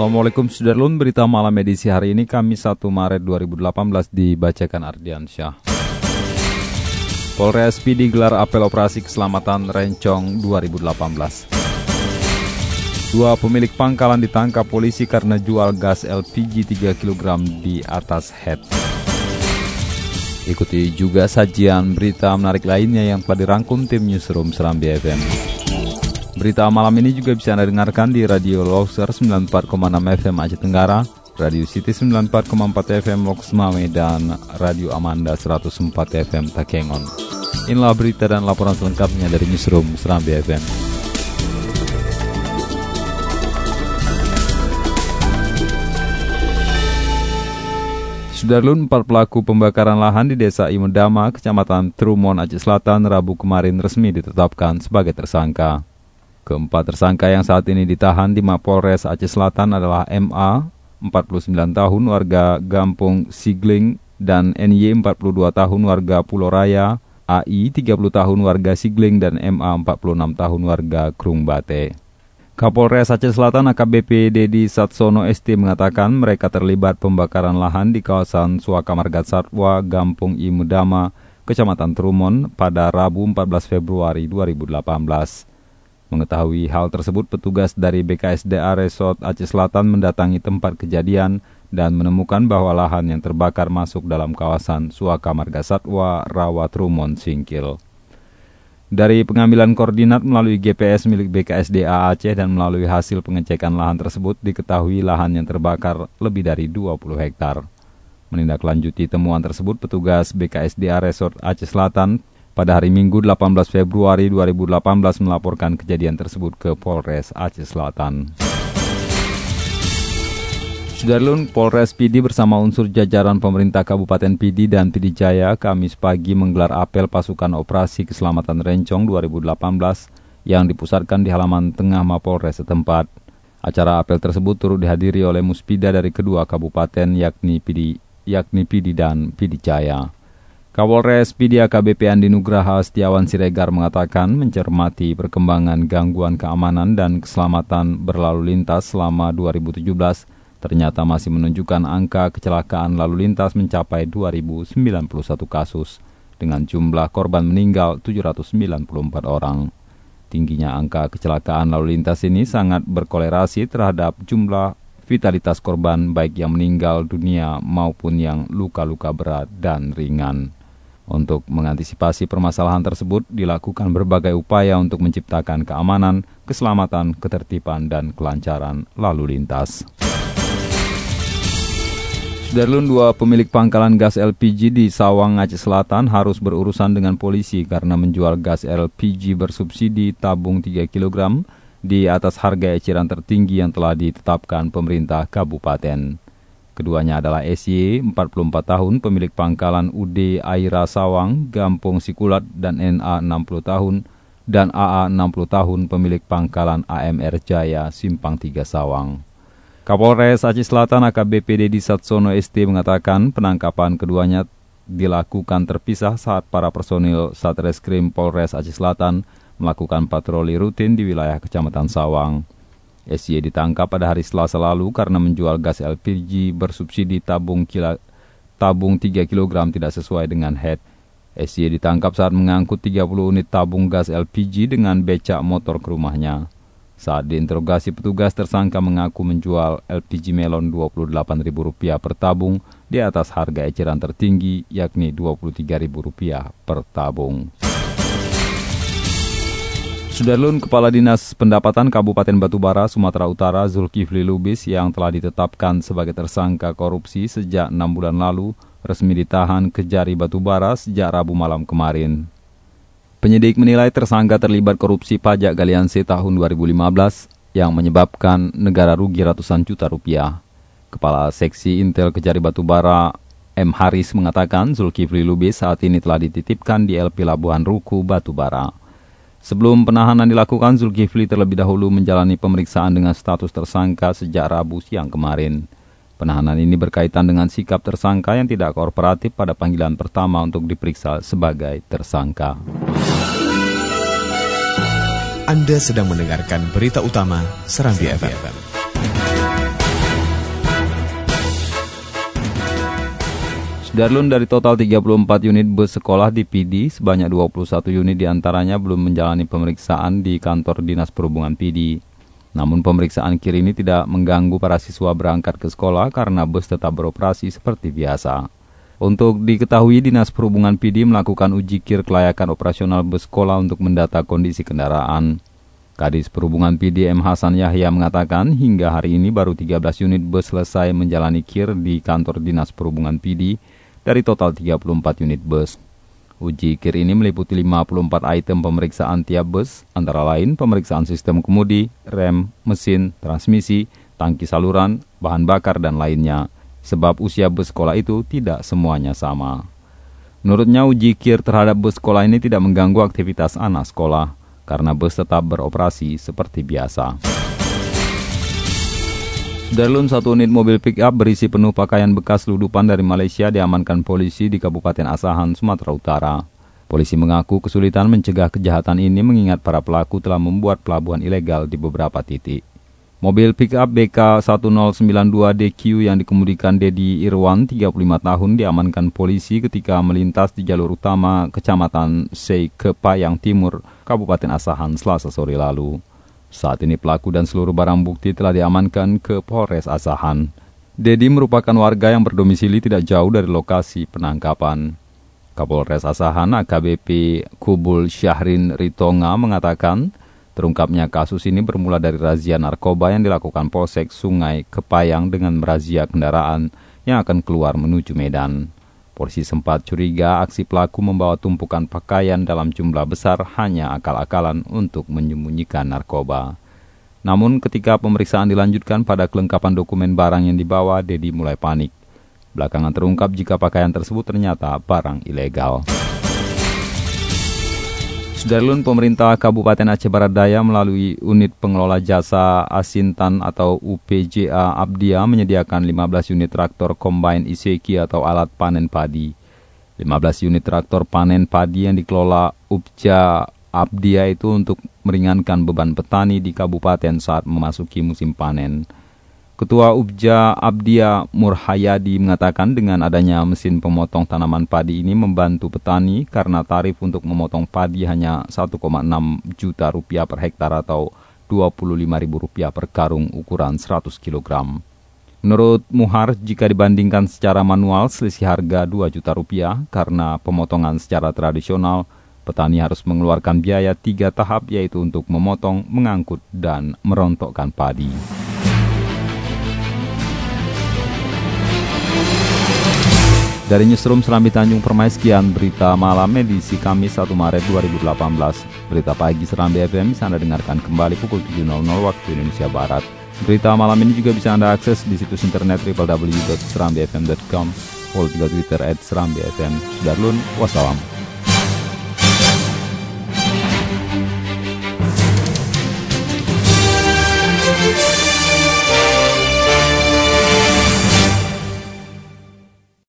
Assalamualaikum Sudarlun, berita malam edisi hari ini Kamis 1 Maret 2018 dibacakan Ardian Syah. Polres PD gelar apel operasi keselamatan Rencong 2018. Dua pemilik pangkalan ditangkap polisi karena jual gas LPG 3 kg di atas head. Ikuti juga sajian berita menarik lainnya yang telah dirangkum tim Newsroom Seram BFM. Berita malam ini juga bisa Anda dengarkan di Radio Loser 94,6 FM Aceh Tenggara, Radio City 94,4 FM Loks Mame, dan Radio Amanda 104 FM Takengon. Inilah berita dan laporan selengkapnya dari Newsroom Seram BFM. Sudarlun, empat pelaku pembakaran lahan di Desa Imedama, Kecamatan Trumon, Aceh Selatan, Rabu kemarin resmi ditetapkan sebagai tersangka. Keempat tersangka yang saat ini ditahan di Mapolres Aceh Selatan adalah MA, 49 tahun warga Gampung Sigling, dan NY 42 tahun warga Pulau Raya, AI 30 tahun warga Sigling, dan MA 46 tahun warga Krung Bate. Kapolres Aceh Selatan AKBP Dedi Satsono ST mengatakan mereka terlibat pembakaran lahan di kawasan Suaka Margat Satwa, Gampung Imudama, Kecamatan Trumon pada Rabu 14 Februari 2018. Mengetahui hal tersebut, petugas dari BKSDA Resort Aceh Selatan mendatangi tempat kejadian dan menemukan bahwa lahan yang terbakar masuk dalam kawasan Suaka Marga Satwa, Rawa Trumon, Singkil. Dari pengambilan koordinat melalui GPS milik BKSDA Aceh dan melalui hasil pengecekan lahan tersebut, diketahui lahan yang terbakar lebih dari 20 hektar. Menindaklanjuti temuan tersebut, petugas BKSDA Resort Aceh Selatan pada hari Minggu 18 Februari 2018 melaporkan kejadian tersebut ke Polres Aceh Selatan. Sudarlun Polres PD bersama unsur jajaran pemerintah Kabupaten PD dan PD Jaya Kamis pagi menggelar apel pasukan operasi keselamatan Rencong 2018 yang dipusatkan di halaman tengah Mapolres setempat. Acara apel tersebut turut dihadiri oleh muspida dari kedua kabupaten yakni PD, yakni PD dan PD Jaya. Kapolres PD AKBP Andi Nugraha Setiawan Siregar mengatakan mencermati perkembangan gangguan keamanan dan keselamatan berlalu lintas selama 2017 ternyata masih menunjukkan angka kecelakaan lalu lintas mencapai 2091 kasus dengan jumlah korban meninggal 794 orang. Tingginya angka kecelakaan lalu lintas ini sangat berkolerasi terhadap jumlah vitalitas korban baik yang meninggal dunia maupun yang luka-luka berat dan ringan. Untuk mengantisipasi permasalahan tersebut, dilakukan berbagai upaya untuk menciptakan keamanan, keselamatan, ketertiban, dan kelancaran lalu lintas. Darlun dua pemilik pangkalan gas LPG di Sawang, Aceh Selatan harus berurusan dengan polisi karena menjual gas LPG bersubsidi tabung 3 kg di atas harga eceran tertinggi yang telah ditetapkan pemerintah kabupaten. Keduanya adalah SY, 44 tahun, pemilik pangkalan UD Aira Sawang, Gampung Sikulat, dan NA 60 tahun, dan AA 60 tahun, pemilik pangkalan AMR Jaya, Simpang 3 Sawang. Kapolres Aceh Selatan AKBP Dedi Satsono ST mengatakan penangkapan keduanya dilakukan terpisah saat para personil Satreskrim Polres Aceh Selatan melakukan patroli rutin di wilayah Kecamatan Sawang. SY ditangkap pada hari Selasa lalu karena menjual gas LPG bersubsidi tabung kila, tabung 3 kg tidak sesuai dengan head. SY ditangkap saat mengangkut 30 unit tabung gas LPG dengan becak motor ke rumahnya. Saat diinterogasi petugas, tersangka mengaku menjual LPG melon Rp28.000 per tabung di atas harga eceran tertinggi yakni Rp23.000 per tabung. Sudarlun Kepala Dinas Pendapatan Kabupaten Batubara, Sumatera Utara, Zulkifli Lubis yang telah ditetapkan sebagai tersangka korupsi sejak enam bulan lalu, resmi ditahan Kejari Batubara sejak Rabu malam kemarin. Penyidik menilai tersangka terlibat korupsi pajak galian C tahun 2015 yang menyebabkan negara rugi ratusan juta rupiah. Kepala Seksi Intel Kejari Batubara M. Haris mengatakan Zulkifli Lubis saat ini telah dititipkan di LP Labuhan Ruku Batubara. Sebelum penahanan dilakukan, Zulkifli terlebih dahulu menjalani pemeriksaan dengan status tersangka sejak Rabu siang kemarin. Penahanan ini berkaitan dengan sikap tersangka yang tidak kooperatif pada panggilan pertama untuk diperiksa sebagai tersangka. Anda sedang mendengarkan berita utama Serambi FM. Sudarlun dari total 34 unit bus sekolah di PD, sebanyak 21 unit di antaranya belum menjalani pemeriksaan di kantor Dinas Perhubungan PD. Namun pemeriksaan kir ini tidak mengganggu para siswa berangkat ke sekolah karena bus tetap beroperasi seperti biasa. Untuk diketahui, Dinas Perhubungan PD melakukan uji kir kelayakan operasional bus sekolah untuk mendata kondisi kendaraan. Kadis Perhubungan PD M. Hasan Yahya mengatakan hingga hari ini baru 13 unit bus selesai menjalani kir di kantor Dinas Perhubungan PD dari total 34 unit bus. Uji kir ini meliputi 54 item pemeriksaan tiap bus, antara lain pemeriksaan sistem kemudi, rem, mesin, transmisi, tangki saluran, bahan bakar, dan lainnya. Sebab usia bus sekolah itu tidak semuanya sama. Menurutnya uji kir terhadap bus sekolah ini tidak mengganggu aktivitas anak sekolah, karena bus tetap beroperasi seperti biasa. Darlun satu unit mobil pick-up berisi penuh pakaian bekas ludupan dari Malaysia diamankan polisi di Kabupaten Asahan, Sumatera Utara. Polisi mengaku kesulitan mencegah kejahatan ini mengingat para pelaku telah membuat pelabuhan ilegal di beberapa titik. Mobil pick-up BK1092DQ yang dikemudikan Dedi Irwan, 35 tahun, diamankan polisi ketika melintas di jalur utama Kecamatan Sei Kepayang Timur, Kabupaten Asahan, selasa sore lalu. Saat ini pelaku dan seluruh barang bukti telah diamankan ke Polres Asahan. Dedi merupakan warga yang berdomisili tidak jauh dari lokasi penangkapan. Kapolres Asahan AKBP Kubul Syahrin Ritonga mengatakan, terungkapnya kasus ini bermula dari razia narkoba yang dilakukan Polsek Sungai Kepayang dengan merazia kendaraan yang akan keluar menuju Medan. Polisi sempat curiga aksi pelaku membawa tumpukan pakaian dalam jumlah besar hanya akal-akalan untuk menyembunyikan narkoba. Namun ketika pemeriksaan dilanjutkan pada kelengkapan dokumen barang yang dibawa, Dedi mulai panik. Belakangan terungkap jika pakaian tersebut ternyata barang ilegal. Sudarlun pemerintah Kabupaten Aceh Barat Daya melalui unit pengelola jasa Asintan atau UPJA Abdia menyediakan 15 unit traktor combine Iseki atau alat panen padi. 15 unit traktor panen padi yang dikelola UPJA Abdia itu untuk meringankan beban petani di kabupaten saat memasuki musim panen. Ketua Ubja Abdia Murhayadi mengatakan dengan adanya mesin pemotong tanaman padi ini membantu petani karena tarif untuk memotong padi hanya 1,6 juta rupiah per hektar atau 25 ribu rupiah per karung ukuran 100 kg. Menurut Muhar, jika dibandingkan secara manual selisih harga 2 juta rupiah karena pemotongan secara tradisional, petani harus mengeluarkan biaya tiga tahap yaitu untuk memotong, mengangkut, dan merontokkan padi. Dari Newsroom Serambi Tanjung Permai sekian berita malam edisi Kamis 1 Maret 2018. Berita pagi Serambi FM bisa Anda dengarkan kembali pukul 7.00 waktu Indonesia Barat. Berita malam ini juga bisa Anda akses di situs internet www.serambifm.com, follow juga Twitter at Serambi FM. Sudarlun, wassalam.